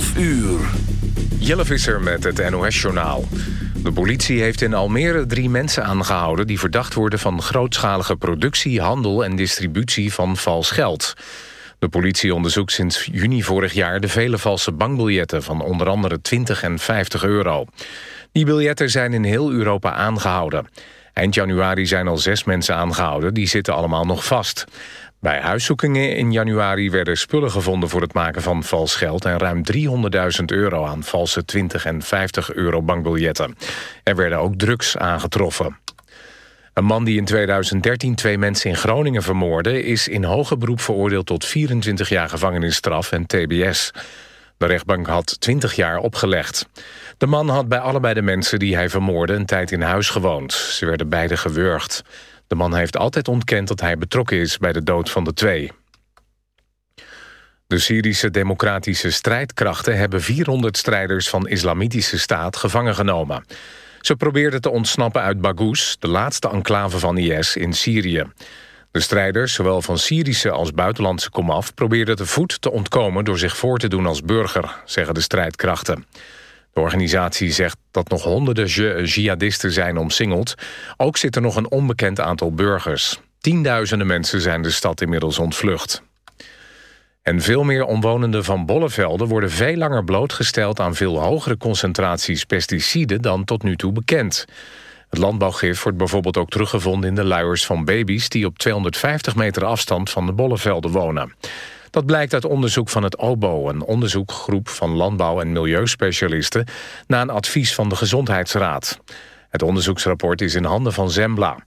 11 uur. Jelle Visser met het NOS-journaal. De politie heeft in Almere drie mensen aangehouden... die verdacht worden van grootschalige productie, handel en distributie van vals geld. De politie onderzoekt sinds juni vorig jaar de vele valse bankbiljetten... van onder andere 20 en 50 euro. Die biljetten zijn in heel Europa aangehouden. Eind januari zijn al zes mensen aangehouden, die zitten allemaal nog vast. Bij huiszoekingen in januari werden spullen gevonden voor het maken van vals geld... en ruim 300.000 euro aan valse 20 en 50 euro bankbiljetten. Er werden ook drugs aangetroffen. Een man die in 2013 twee mensen in Groningen vermoordde... is in hoger beroep veroordeeld tot 24 jaar gevangenisstraf en tbs. De rechtbank had 20 jaar opgelegd. De man had bij allebei de mensen die hij vermoordde... een tijd in huis gewoond. Ze werden beide gewurgd. De man heeft altijd ontkend dat hij betrokken is bij de dood van de twee. De Syrische democratische strijdkrachten hebben 400 strijders van Islamitische Staat gevangen genomen. Ze probeerden te ontsnappen uit Baghouz, de laatste enclave van IS in Syrië. De strijders, zowel van Syrische als buitenlandse komaf... probeerden te voet te ontkomen door zich voor te doen als burger, zeggen de strijdkrachten. De organisatie zegt dat nog honderden jihadisten zijn omsingeld. Ook zit er nog een onbekend aantal burgers. Tienduizenden mensen zijn de stad inmiddels ontvlucht. En veel meer omwonenden van bollevelden worden veel langer blootgesteld aan veel hogere concentraties pesticiden dan tot nu toe bekend. Het landbouwgif wordt bijvoorbeeld ook teruggevonden in de luiers van baby's die op 250 meter afstand van de bollevelden wonen. Dat blijkt uit onderzoek van het OBO, een onderzoekgroep van landbouw- en milieuspecialisten, na een advies van de Gezondheidsraad. Het onderzoeksrapport is in handen van Zembla.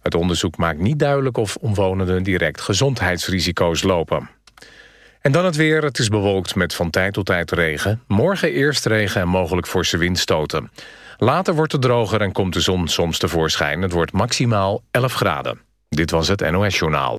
Het onderzoek maakt niet duidelijk of omwonenden direct gezondheidsrisico's lopen. En dan het weer. Het is bewolkt met van tijd tot tijd regen. Morgen eerst regen en mogelijk forse windstoten. Later wordt het droger en komt de zon soms tevoorschijn. Het wordt maximaal 11 graden. Dit was het NOS Journaal.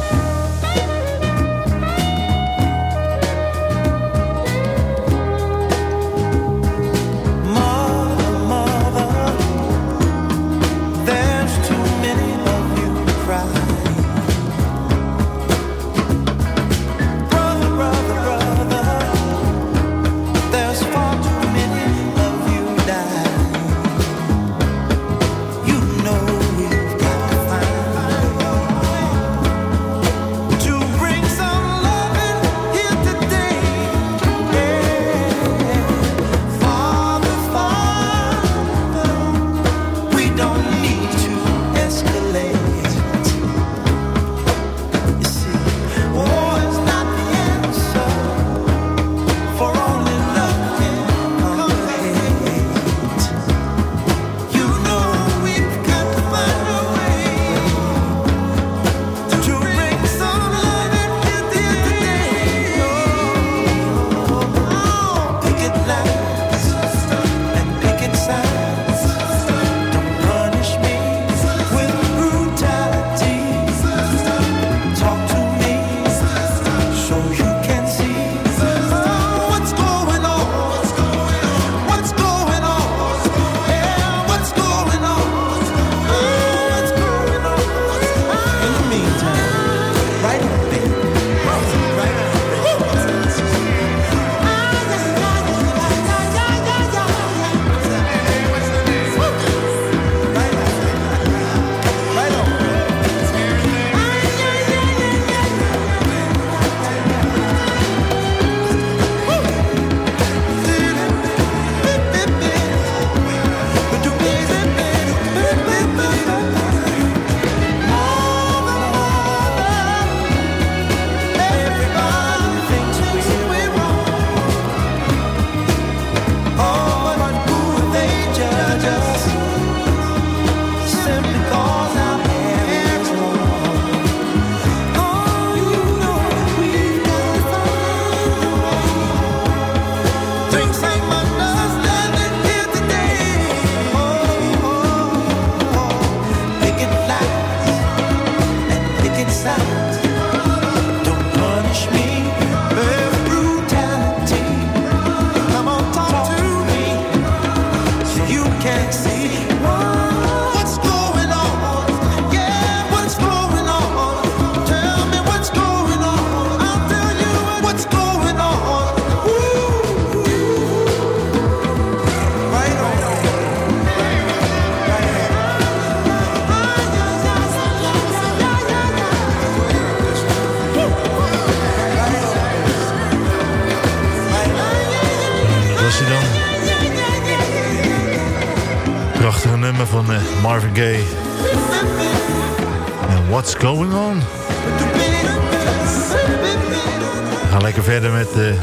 lekker verder met eh, de,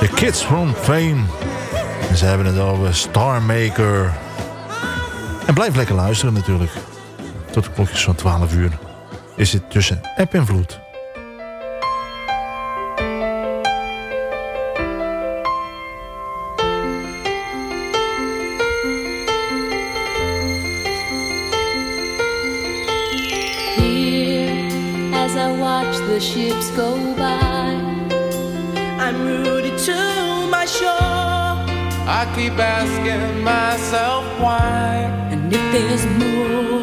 de Kids from Fame. En ze hebben het over Star Maker. En blijf lekker luisteren natuurlijk. Tot de klokjes van 12 uur is het tussen app en vloed. I keep asking myself why. And if there's more.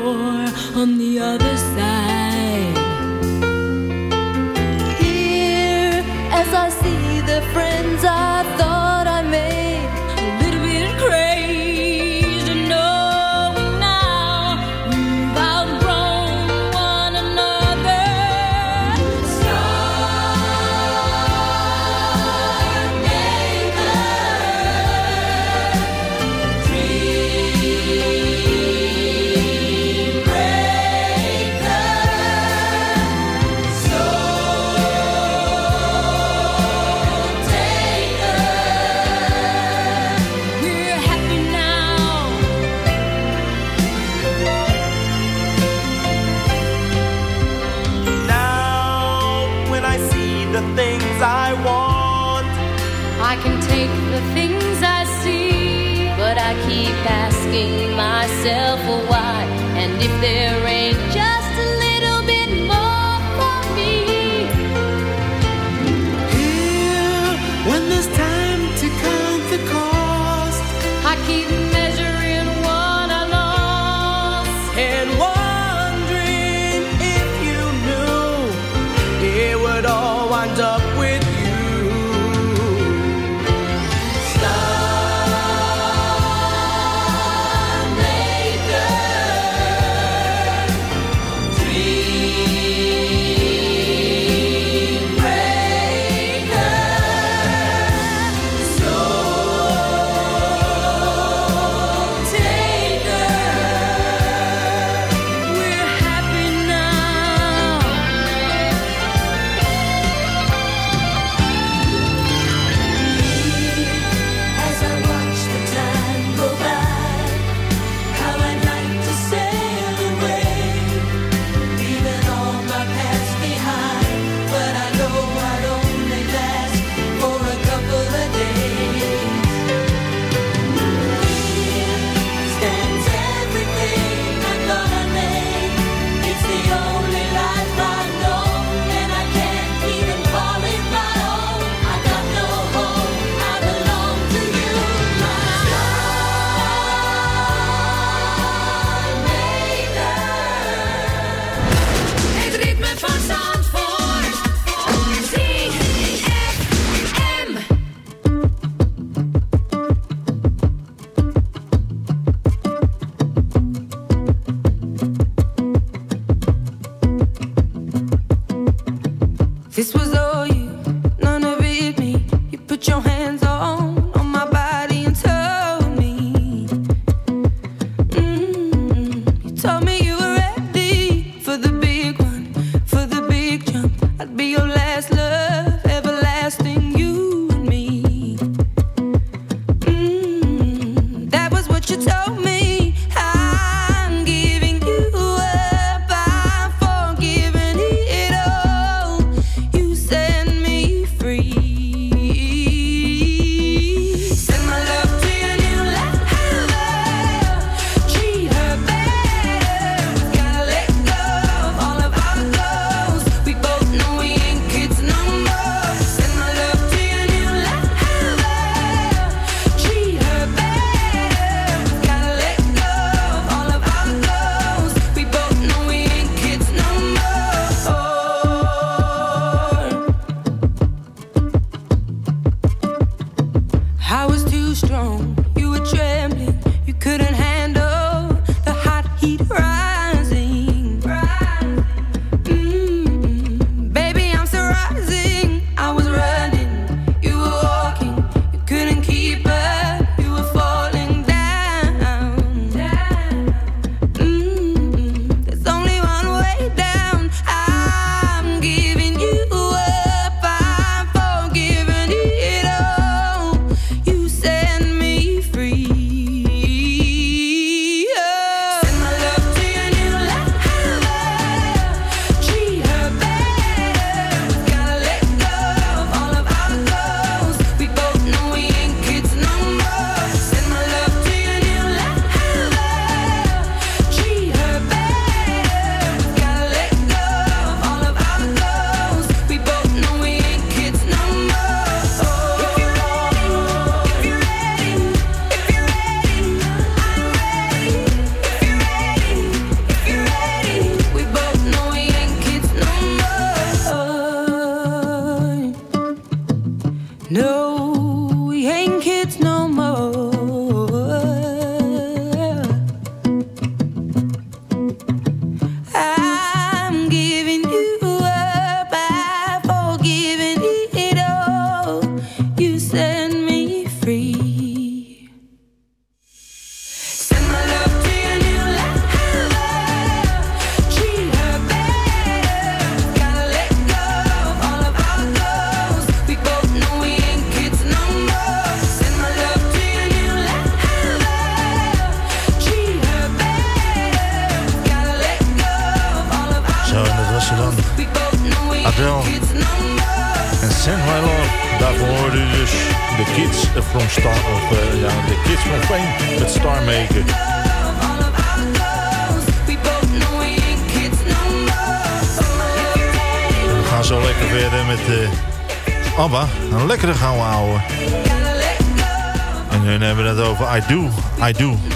I Do.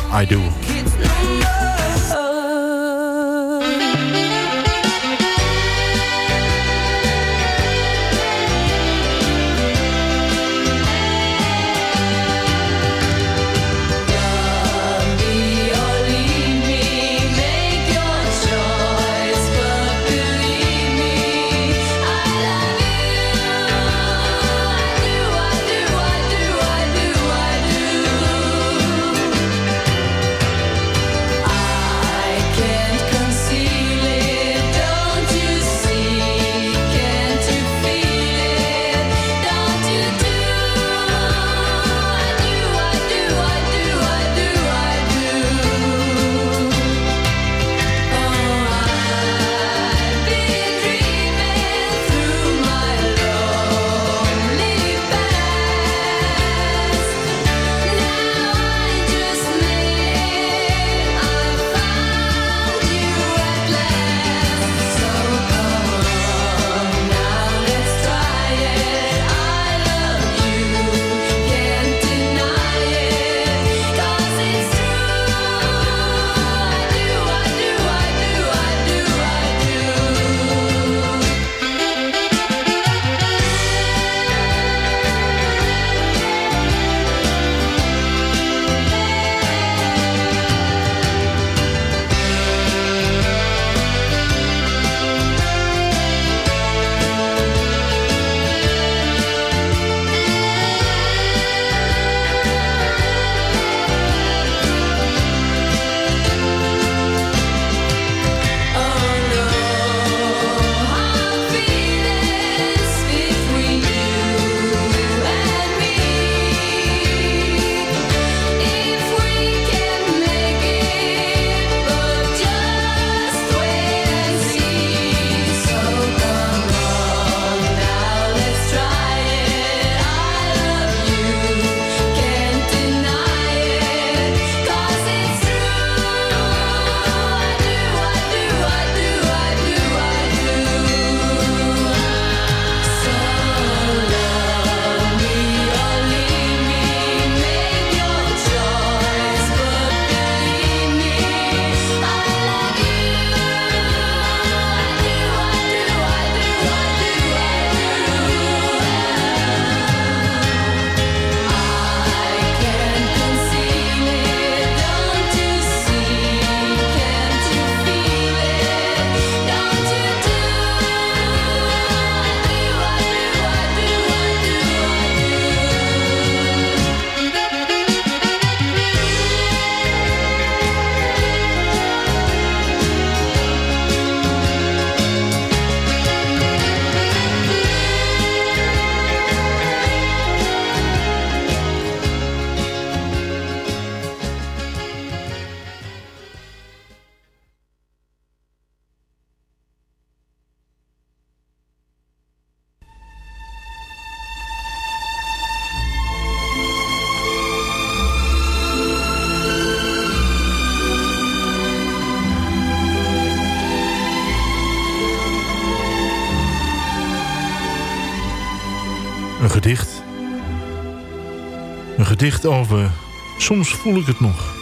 Gedicht over... Soms voel ik het nog.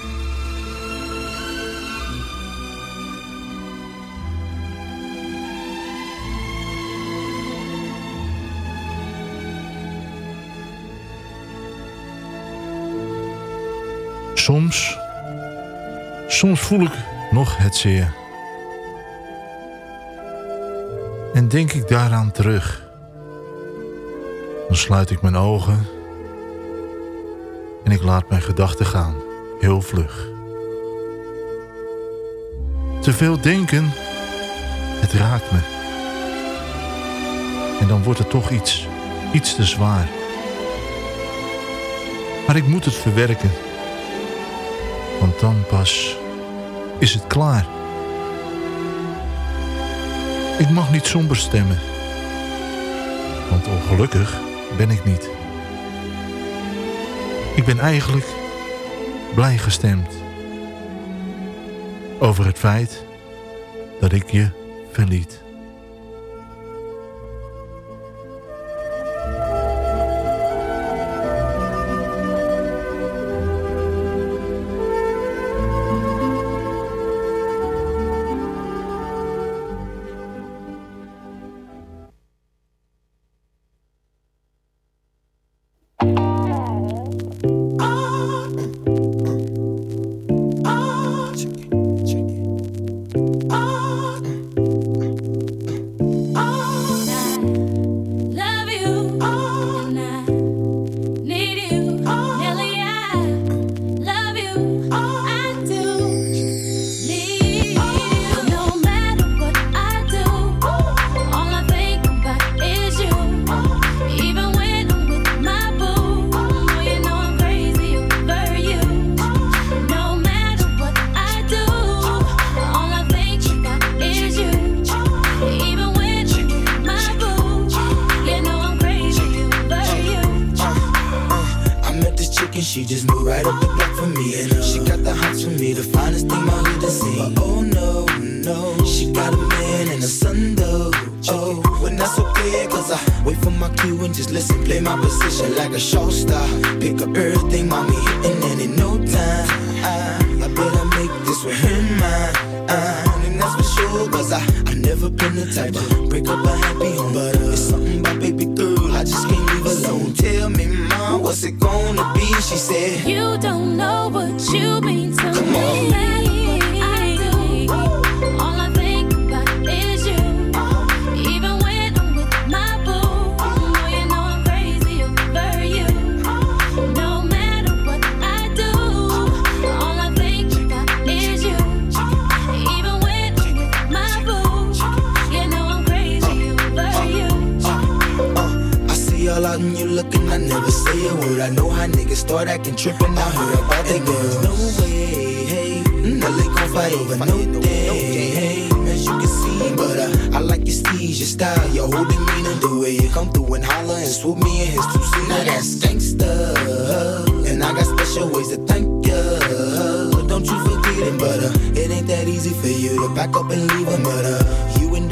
Soms... Soms voel ik nog het zeer. En denk ik daaraan terug... Dan sluit ik mijn ogen en ik laat mijn gedachten gaan, heel vlug. Te veel denken, het raakt me. En dan wordt het toch iets, iets te zwaar. Maar ik moet het verwerken. Want dan pas is het klaar. Ik mag niet somber stemmen. Want ongelukkig ben ik niet. Ik ben eigenlijk blij gestemd over het feit dat ik je verliet. in mind. And that's for sure, cause I, I never been the type to break up a happy home. But uh, it's something about baby girl, I just can't leave alone. So tell me, mom, what's it gonna be? She said, You don't know what you mean to Come me. On. never say a word. I know how niggas start acting trippin'. I heard about the girls. No way, hey. Mm, no, they gon' fight over no day, hey. As you can see, but uh, I like your steez, your style, your whole demeanor, the way you come through and holler and swoop me in his two seat. Now that's gangsta, and I got special ways to thank ya. Don't you forget it, but uh, it ain't that easy for you to back up and leave him, mother. uh, you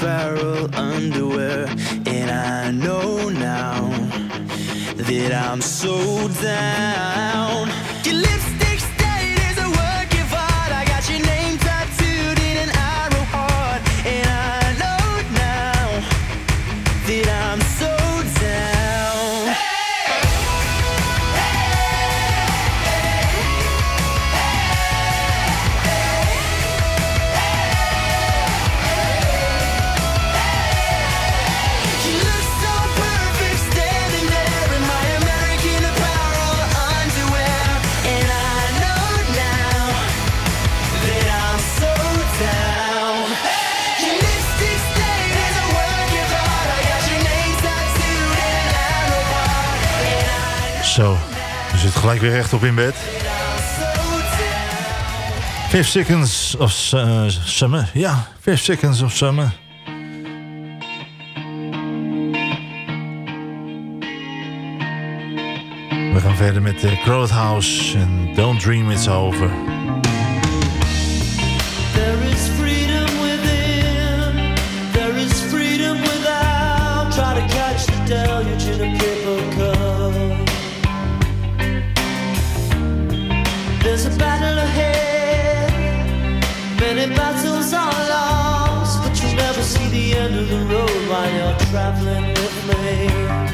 barrel under. echt op in bed. Five Seconds of uh, Summer. Ja, Five Seconds of Summer. We gaan verder met de Crowdhouse en Don't Dream It's Over. There's a battle ahead. Many battles are lost, but you'll never see the end of the road while you're traveling with me.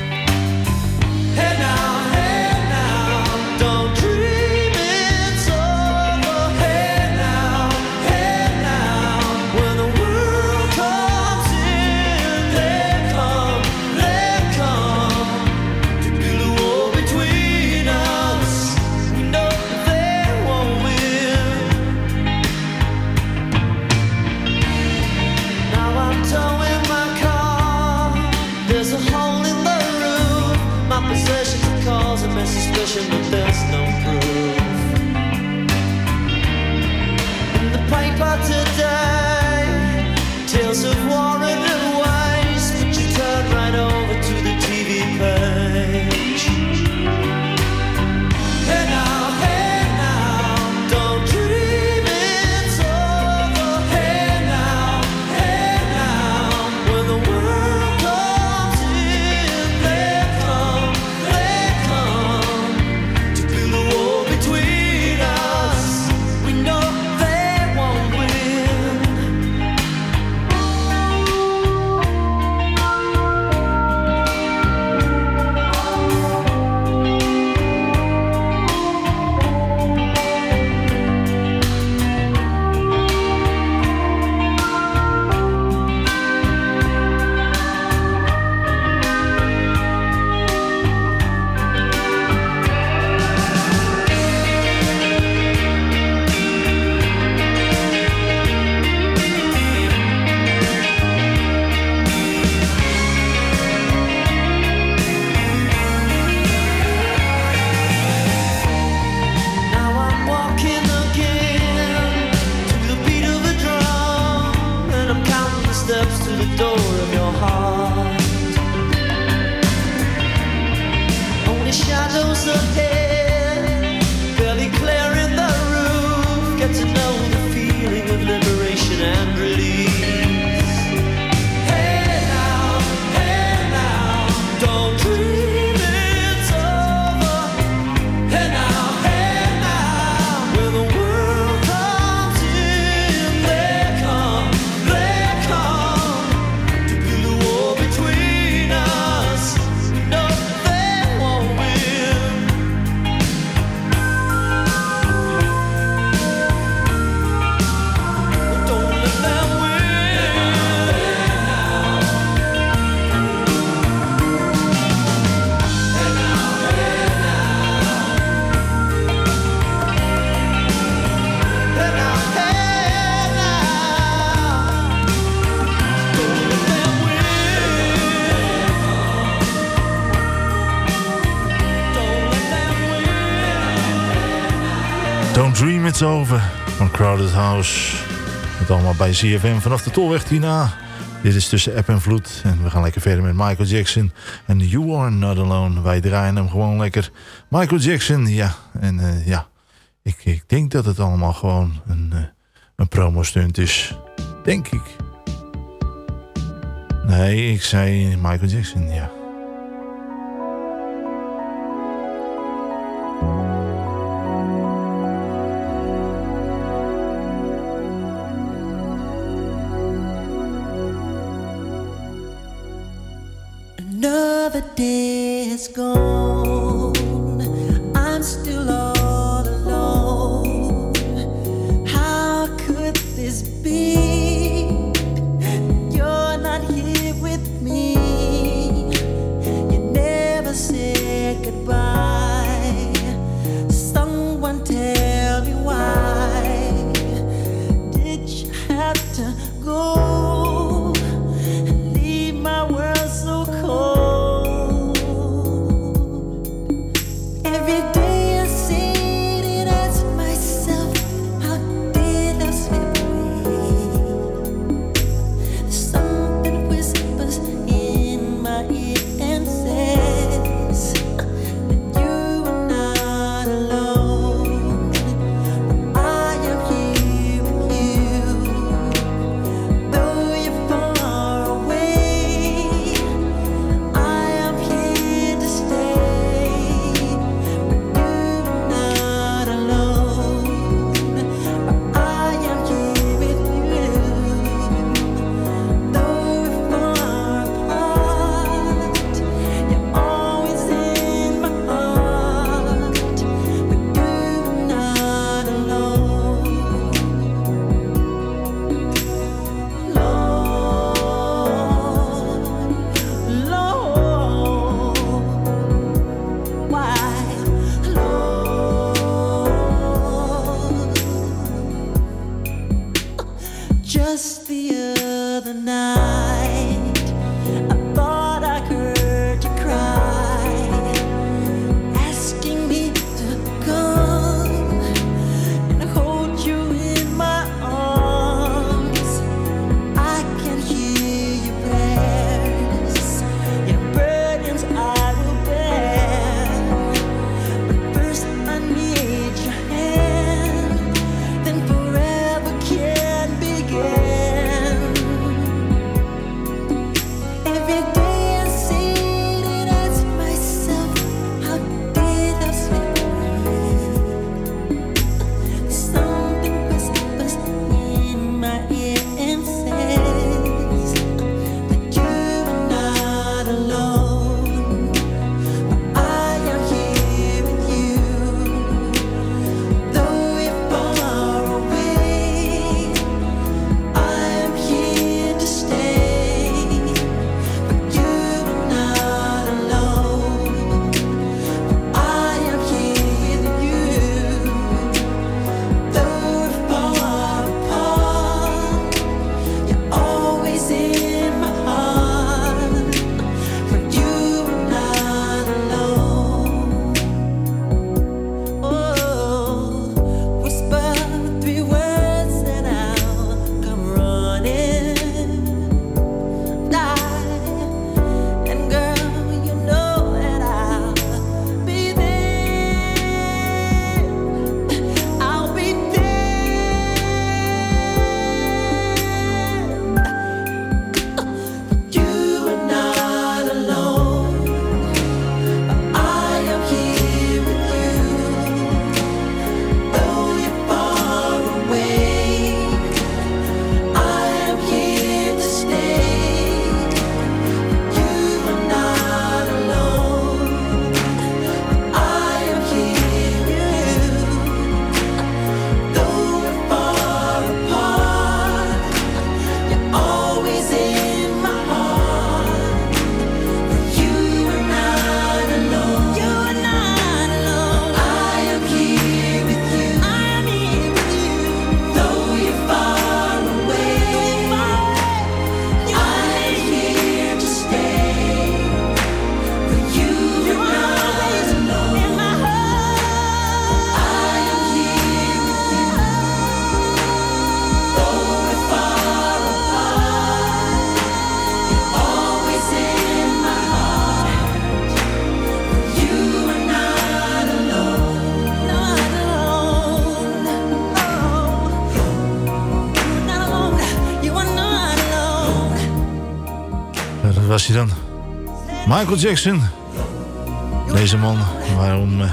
Bij CFM vanaf de Tolweg hierna. Dit is tussen app en vloed. En we gaan lekker verder met Michael Jackson. En You Are Not Alone. Wij draaien hem gewoon lekker. Michael Jackson, ja. En eh, ja, ik, ik denk dat het allemaal gewoon een, uh, een promo-stunt is. Denk ik. Nee, ik zei Michael Jackson, ja. Another day is gone. another. Michael Jackson. Deze man, waarom... eh,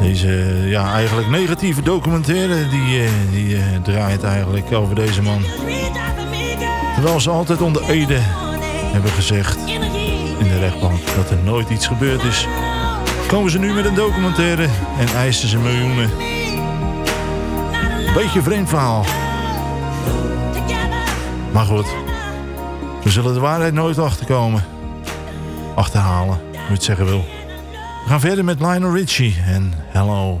deze, ja, eigenlijk negatieve documentaire... die, eh, die eh, draait eigenlijk over deze man. Terwijl ze altijd onder Ede hebben gezegd... in de rechtbank dat er nooit iets gebeurd is... komen ze nu met een documentaire... en eisen ze miljoenen. Beetje vreemd verhaal. Maar goed... We zullen de waarheid nooit achterkomen. Achterhalen, hoe je het zeggen wil. We gaan verder met Lionel Richie en Hello.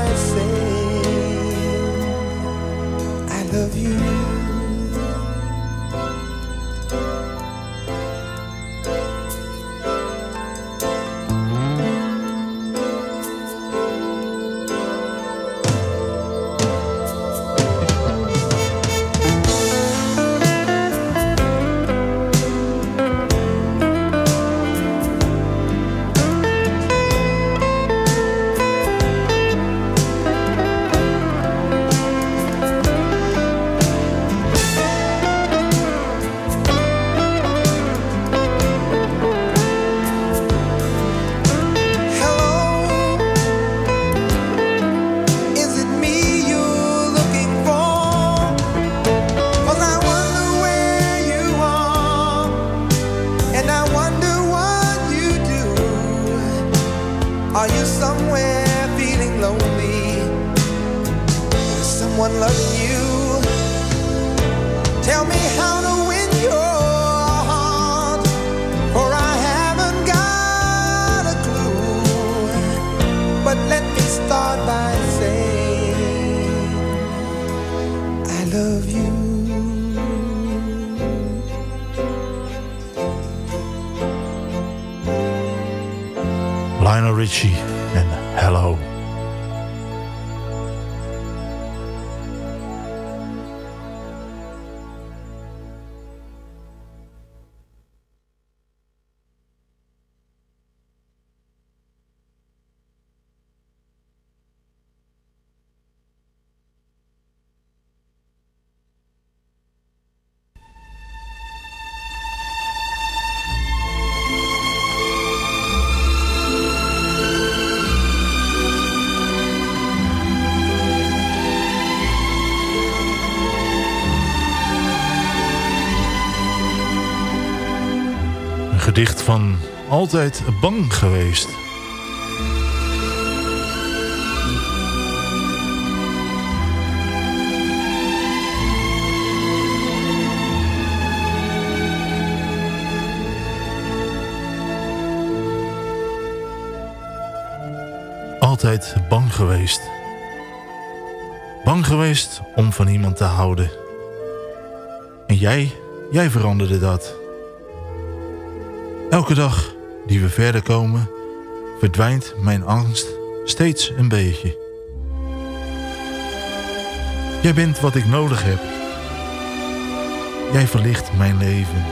Lionel Richie en Hello. Altijd Bang Geweest. Altijd bang geweest. Bang geweest om van iemand te houden. En jij, jij veranderde dat. Elke dag die we verder komen, verdwijnt mijn angst steeds een beetje. Jij bent wat ik nodig heb. Jij verlicht mijn leven.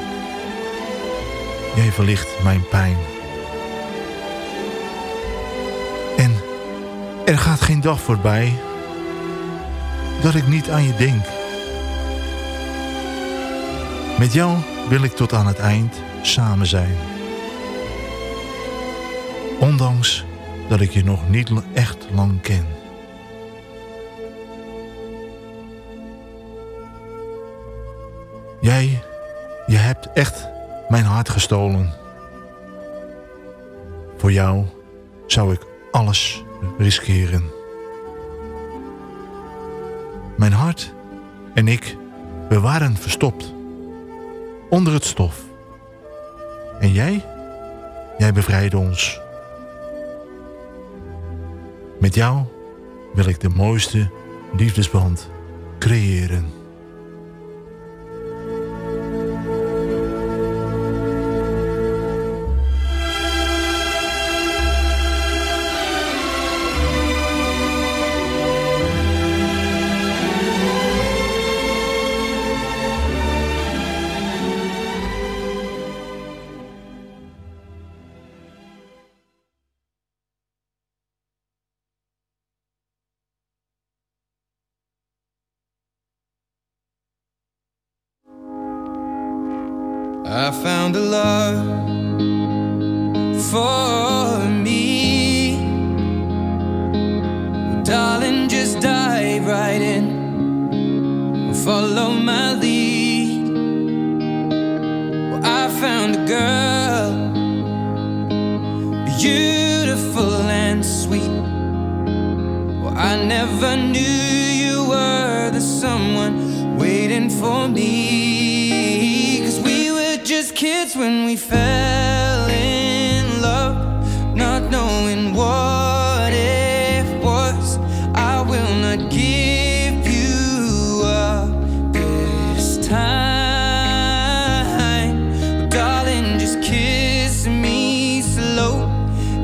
Jij verlicht mijn pijn. En er gaat geen dag voorbij dat ik niet aan je denk. Met jou wil ik tot aan het eind samen zijn. Ondanks dat ik je nog niet echt lang ken. Jij, je hebt echt mijn hart gestolen. Voor jou zou ik alles riskeren. Mijn hart en ik, we waren verstopt. Onder het stof. En jij? Jij bevrijdde ons. Met jou wil ik de mooiste liefdesband creëren. Time. Darling, just kiss me slow.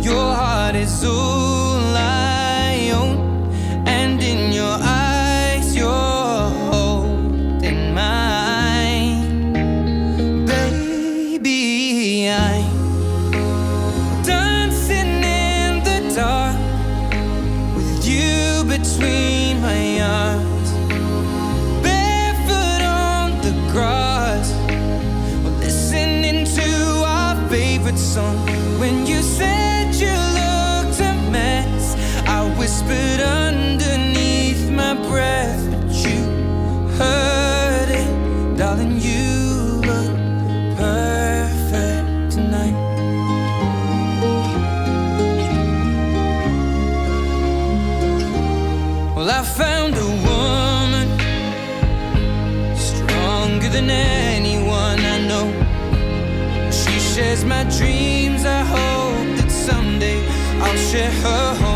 Your heart is all my dreams. I hope that someday I'll share her home.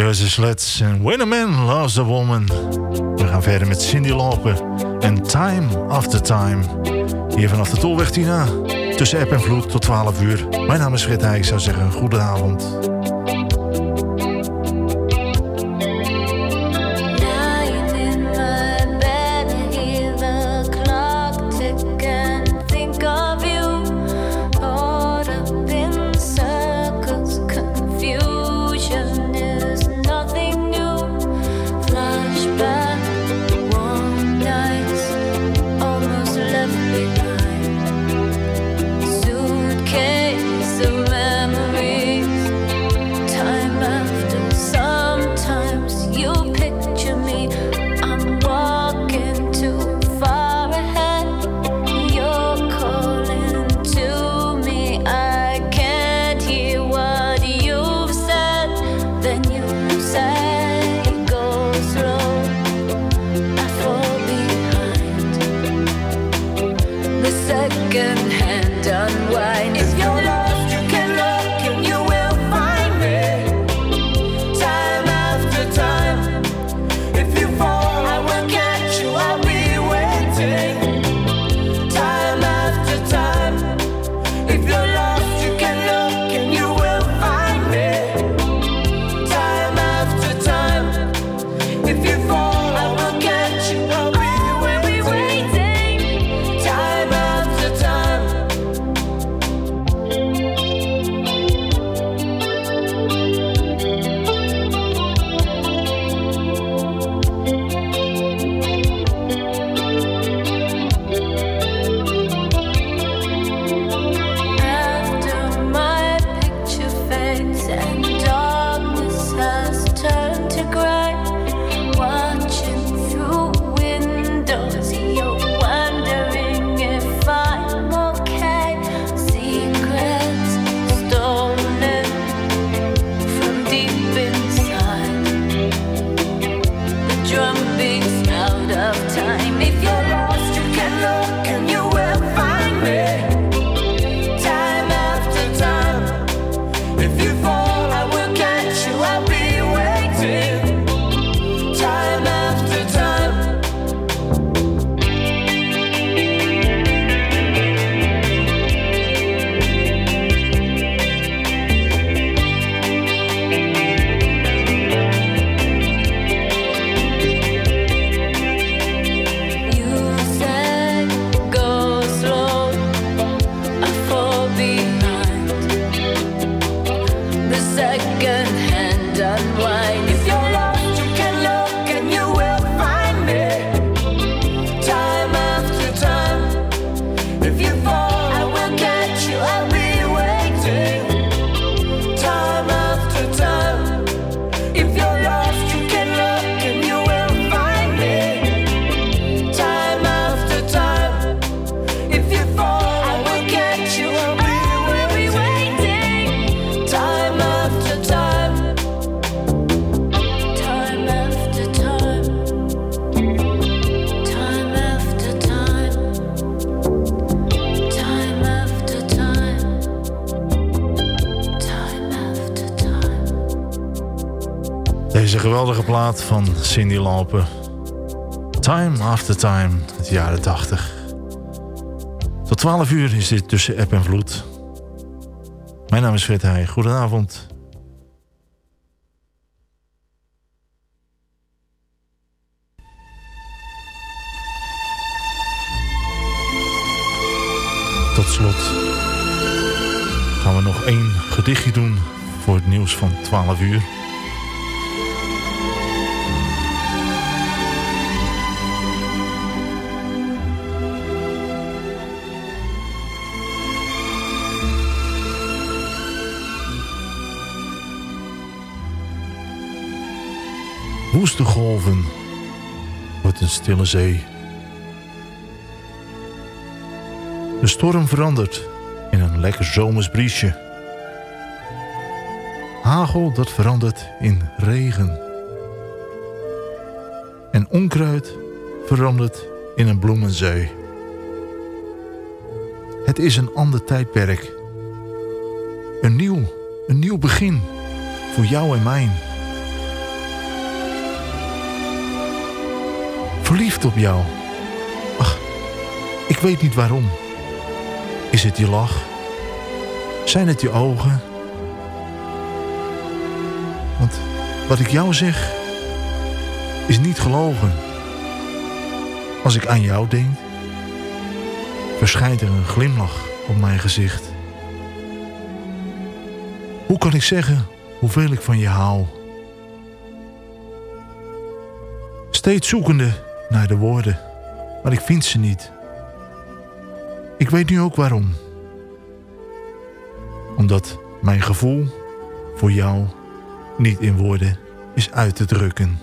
Cursus Let's and When a Man Loves a Woman. We gaan verder met Cindy Lopen en Time After Time. Hier vanaf de Tolweg Tina, tussen app en vloed tot 12 uur. Mijn naam is Fred Heij, ik zou zeggen goedenavond. second hand again. Plaat van Cindy Lauper. Time After Time, de jaren 80. Tot 12 uur is dit tussen app en vloed. Mijn naam is Fred Heij. Goedenavond. Tot slot gaan we nog één gedichtje doen voor het nieuws van 12 uur. Woeste golven wordt een stille zee. De storm verandert in een lekker zomers briesje. Hagel dat verandert in regen. En onkruid verandert in een bloemenzee. Het is een ander tijdperk. Een nieuw, een nieuw begin voor jou en mij. Verliefd op jou. Ach, ik weet niet waarom. Is het je lach? Zijn het je ogen? Want wat ik jou zeg, is niet gelogen. Als ik aan jou denk, verschijnt er een glimlach op mijn gezicht. Hoe kan ik zeggen hoeveel ik van je hou? Steeds zoekende naar de woorden, maar ik vind ze niet. Ik weet nu ook waarom. Omdat mijn gevoel voor jou niet in woorden is uit te drukken.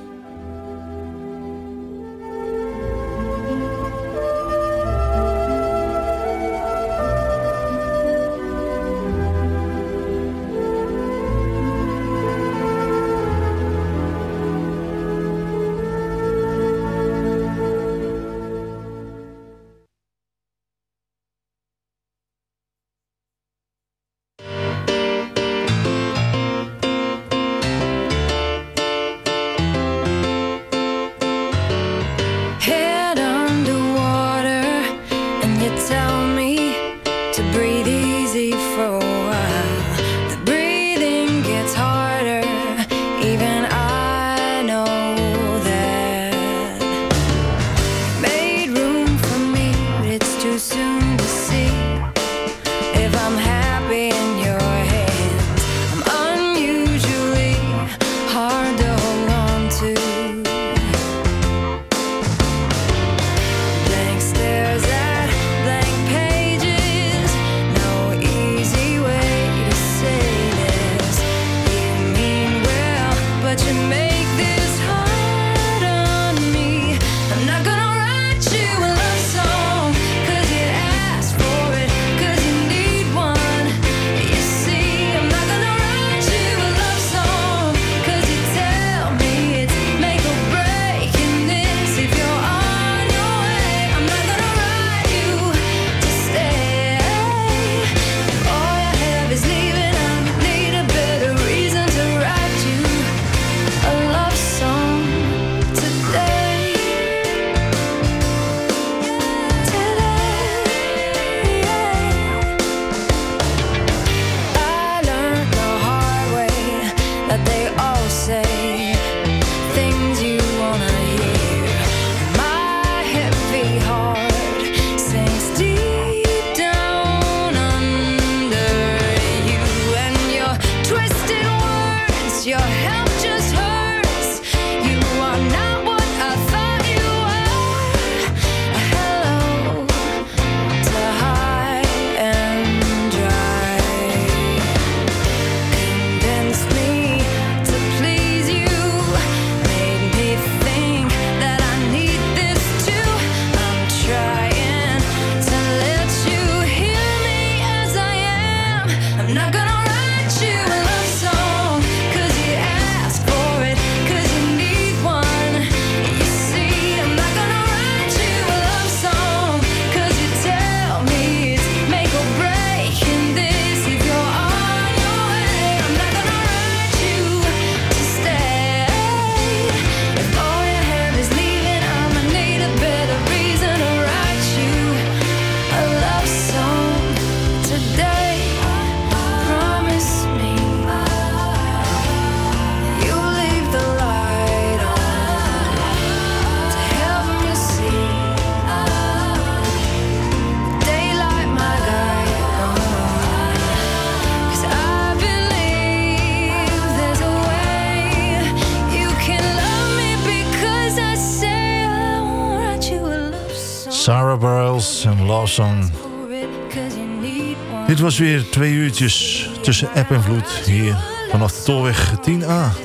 Dit was weer twee uurtjes tussen app en vloed hier vanaf de Tolweg 10A.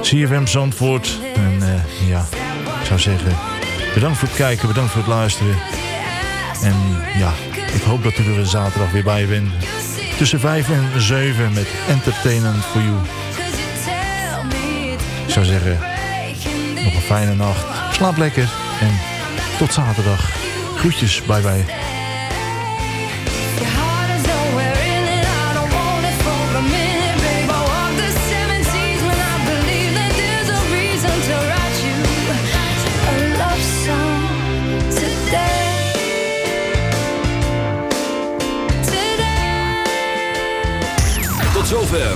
CFM Zandvoort. En eh, ja, ik zou zeggen, bedankt voor het kijken, bedankt voor het luisteren. En ja, ik hoop dat u er zaterdag weer bij bent. Tussen 5 en 7 met Entertainment for You. Ik zou zeggen, nog een fijne nacht. Slaap lekker en tot zaterdag. Groetjes, bye bye.